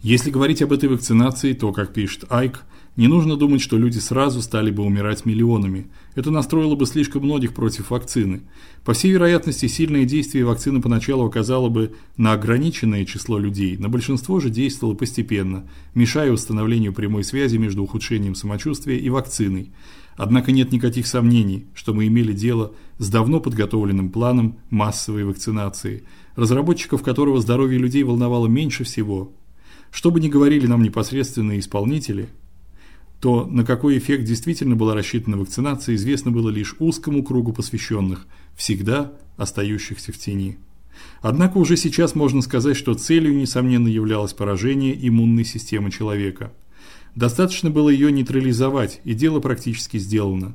Если говорить об этой вакцинации, то, как пишет Айк, не нужно думать, что люди сразу стали бы умирать миллионами. Это настроило бы слишком многих против вакцины. По всей вероятности, сильное действие вакцины поначалу оказало бы на ограниченное число людей, но большинство же действовало постепенно, мешая установлению прямой связи между ухудшением самочувствия и вакциной. Однако нет никаких сомнений, что мы имели дело с давно подготовленным планом массовой вакцинации, разработчиков которого здоровье людей волновало меньше всего. Что бы ни говорили нам непосредственные исполнители, то на какой эффект действительно была рассчитана вакцинация, известно было лишь узкому кругу посвященных, всегда остающихся в тени. Однако уже сейчас можно сказать, что целью несомненно являлось поражение иммунной системы человека. Достаточно было ее нейтрализовать, и дело практически сделано.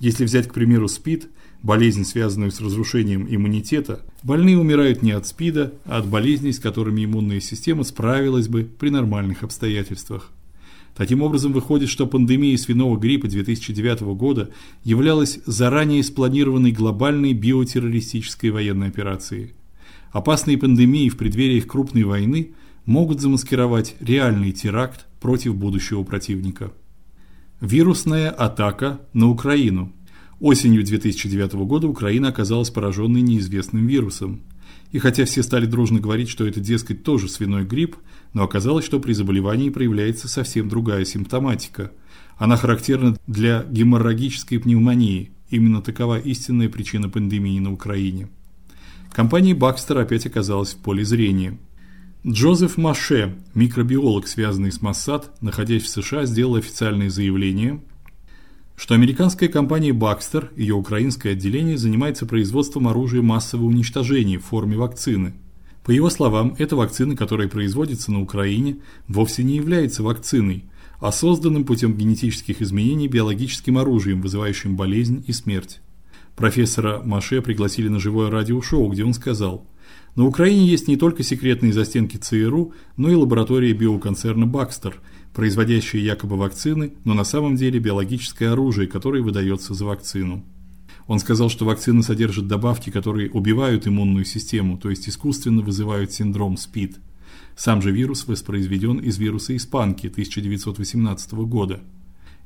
Если взять, к примеру, СПИД, болезнь, связанную с разрушением иммунитета, больные умирают не от СПИДа, а от болезней, с которыми иммунная система справилась бы при нормальных обстоятельствах. Таким образом, выходит, что пандемия свиного гриппа 2009 года являлась заранее спланированной глобальной биотеррористической военной операцией. Опасные пандемии в преддверии крупной войны могут замаскировать реальный теракт против будущего противника. Вирусная атака на Украину. Осенью 2009 года Украина оказалась пораженной неизвестным вирусом. И хотя все стали дружно говорить, что это, дескать, тоже свиной грипп, но оказалось, что при заболевании проявляется совсем другая симптоматика. Она характерна для геморрагической пневмонии. Именно такова истинная причина пандемии на Украине. Компания Baxter опять оказалась в поле зрения. Джозеф Маше, микробиолог, связанный с Моссад, находясь в США, сделал официальное заявление, что американская компания Baxter, ее украинское отделение, занимается производством оружия массового уничтожения в форме вакцины. По его словам, эта вакцина, которая производится на Украине, вовсе не является вакциной, а созданным путем генетических изменений биологическим оружием, вызывающим болезнь и смерть. Профессора Маше пригласили на живое радиошоу, где он сказал: "На Украине есть не только секретные застенки ЦРУ, но и лаборатория биоконцерна Baxter, производящая якобы вакцины, но на самом деле биологическое оружие, которое выдается за вакцину". Он сказал, что вакцина содержит добавки, которые убивают иммунную систему, то есть искусственно вызывают синдром СПИД. Сам же вирус воспроизведен из вируса испанки 1918 года.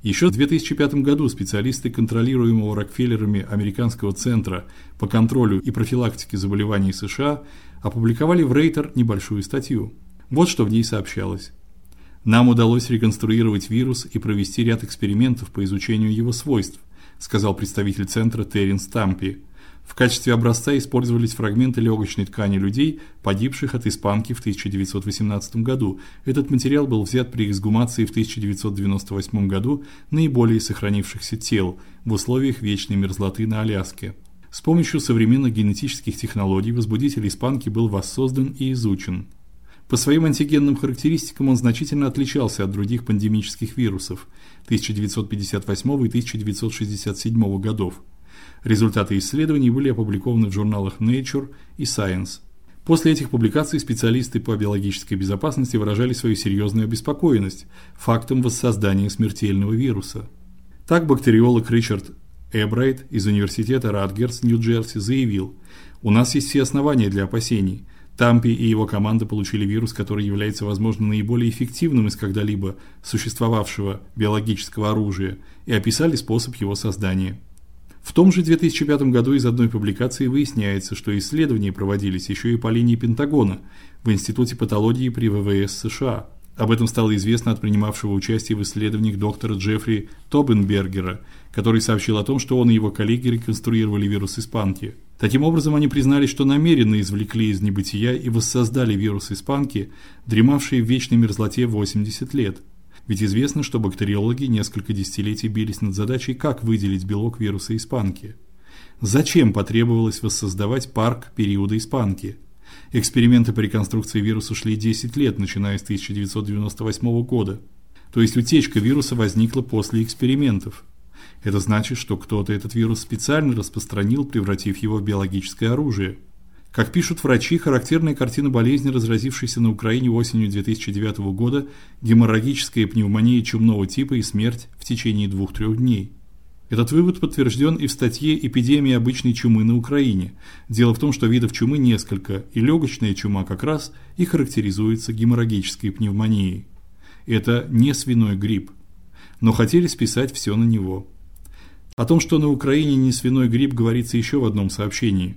Еще в 2005 году специалисты контролируемого Рокфеллерами американского центра по контролю и профилактике заболеваний США опубликовали в Рейтер небольшую статью. Вот что в ней сообщалось. Нам удалось реконструировать вирус и провести ряд экспериментов по изучению его свойств сказал представитель центра Террин Стампи. В качестве образца использовались фрагменты легочной ткани людей, погибших от испанки в 1918 году. Этот материал был взят при эксгумации в 1998 году наиболее сохранившихся тел в условиях вечной мерзлоты на Аляске. С помощью современных генетических технологий возбудитель испанки был воссоздан и изучен. По своим антигенным характеристикам он значительно отличался от других пандемических вирусов 1958 и 1967 годов. Результаты исследований были опубликованы в журналах Nature и Science. После этих публикаций специалисты по биологической безопасности выражали свою серьезную обеспокоенность фактом воссоздания смертельного вируса. Так бактериолог Ричард Эбрайт из университета Радгерс, Нью-Джерси, заявил: "У нас есть все основания для опасений. Тампи и его команда получили вирус, который является, возможно, наиболее эффективным из когда-либо существовавшего биологического оружия, и описали способ его создания. В том же 2005 году из одной публикации выясняется, что исследования проводились еще и по линии Пентагона в Институте патологии при ВВС США. Об этом стало известно от принимавшего участие в исследованиях доктора Джеффри Тобенбергера, который сообщил о том, что он и его коллеги реконструировали вирус испанки. Таким образом, они признали, что намеренно извлекли из небытия и воссоздали вирус испанки, дремавший в вечной мерзлоте 80 лет. Ведь известно, что бактериологи несколько десятилетий бились над задачей, как выделить белок вируса испанки. Зачем потребовалось воссоздавать парк периода испанки? Эксперименты по реконструкции вируса шли 10 лет, начиная с 1998 года. То есть утечка вируса возникла после экспериментов. Это значит, что кто-то этот вирус специально распространил, превратив его в биологическое оружие. Как пишут врачи, характерная картина болезни, разразившейся на Украине осенью 2009 года, геморрагическая пневмония чумного типа и смерть в течение 2-3 дней. Этот вывод подтвержден и в статье «Эпидемия обычной чумы на Украине». Дело в том, что видов чумы несколько, и легочная чума как раз и характеризуется геморрагической пневмонией. Это не свиной грипп. Но хотели списать все на него. О том, что на Украине не свиной грипп, говорится еще в одном сообщении.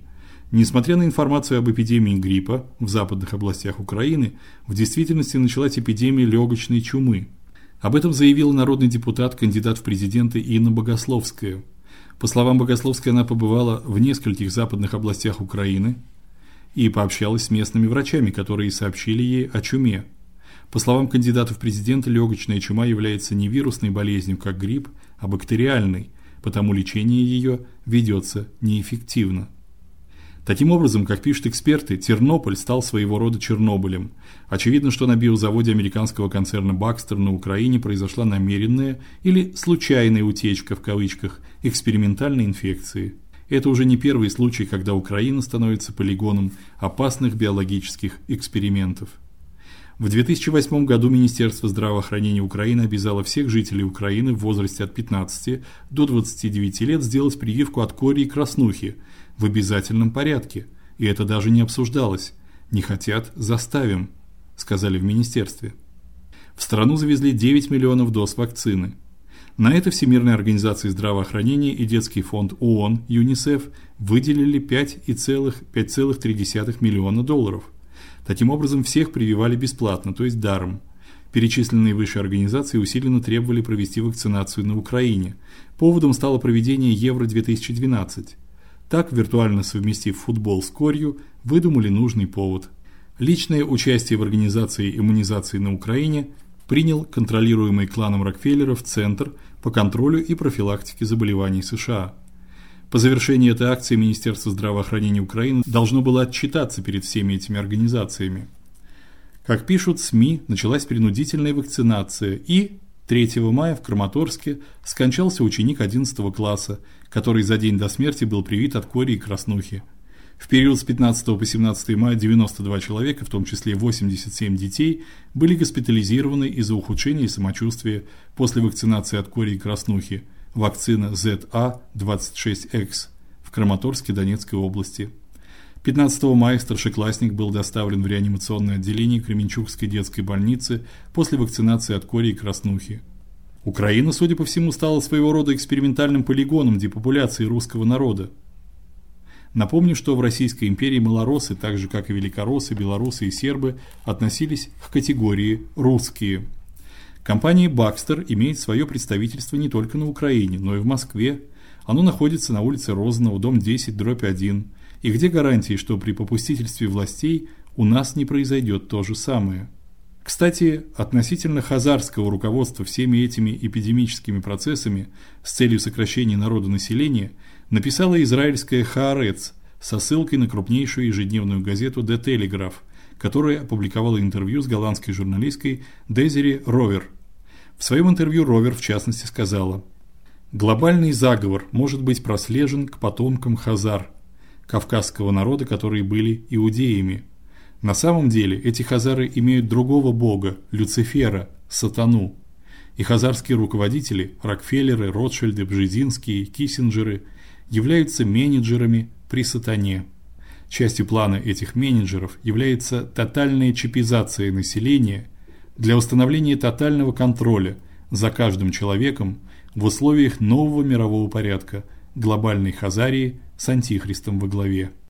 Несмотря на информацию об эпидемии гриппа в западных областях Украины, в действительности началась эпидемия легочной чумы – об этом заявила народный депутат, кандидат в президенты Инна Богословская. По словам Богословской, она побывала в нескольких западных областях Украины и пообщалась с местными врачами, которые сообщили ей о чуме. По словам кандидата в президенты, легочная чума является не вирусной болезнью, как грипп, а бактериальной, потому лечение ее ведется неэффективно. Таким образом, как пишут эксперты, Тернополь стал своего рода Чернобылем. Очевидно, что на биозаводе американского концерна Baxter на Украине произошла намеренная или случайная утечка в кавычках экспериментальной инфекции. Это уже не первый случай, когда Украина становится полигоном опасных биологических экспериментов. В 2008 году Министерство здравоохранения Украины обязало всех жителей Украины в возрасте от 15 до 29 лет сделать прививку от кори и краснухи – в обязательном порядке, и это даже не обсуждалось. Не хотят заставим, сказали в министерстве. В страну завезли 9 миллионов доз вакцины. На это Всемирная организация здравоохранения и детский фонд ООН ЮНИСЕФ выделили 5,3 миллиона долларов. Таким образом, всех прививали бесплатно, то есть даром. Перечисленные выше организации усиленно требовали провести вакцинацию на Украине. Поводом стало проведение Евро-2012. Так, виртуально совместив футбол с корью, выдумали нужный повод. Личное участие в организации иммунизации на Украине принял контролируемый кланом Рокфеллеров Центр по контролю и профилактике заболеваний США. По завершении этой акции Министерство здравоохранения Украины должно было отчитаться перед всеми этими организациями. Как пишут СМИ, началась принудительная вакцинация и 3 мая в Краматорске скончался ученик 11 класса, который за день до смерти был привит от кори и краснухи. В период с 15 по 17 мая 92 человека, в том числе 87 детей, были госпитализированы из-за ухудшения самочувствия после вакцинации от кори и краснухи, вакцина ZA26X в Краматорске Донецкой области. 15 мая старшеклассник был доставлен в реанимационное отделение Кременчугской детской больницы после вакцинации от кори и краснухи. Украина, судя по всему, стала своего рода экспериментальным полигоном депопуляции русского народа. Напомню, что в Российской империи малоросы, так же как и великороссы, белорусы и сербы, относились к категории русские. Компания Baxter имеет свое представительство не только на Украине, но и в Москве. Оно находится на улице Розанова, дом 10/1 и где гарантии, что при попустительстве властей у нас не произойдет то же самое? Кстати, относительно хазарского руководства всеми этими эпидемическими процессами с целью сокращения народонаселения написала израильская Хаарец со ссылкой на крупнейшую ежедневную газету The Telegraph, которая опубликовала интервью с голландской журналисткой Дезири Ровер. В своем интервью Ровер в частности сказала: Глобальный заговор может быть прослежен к потомкам хазар, кавказского народа, которые были иудеями. На самом деле эти хазары имеют другого бога, Люцифера, сатану. И хазарские руководители, Рокфеллеры, Ротшильды, Бжезинские, Киссинджеры, являются менеджерами при сатане. Частью плана этих менеджеров является тотальная чипизация населения для установления тотального контроля за каждым человеком в условиях нового мирового порядка – глобальной Хазарии с антихристом во главе.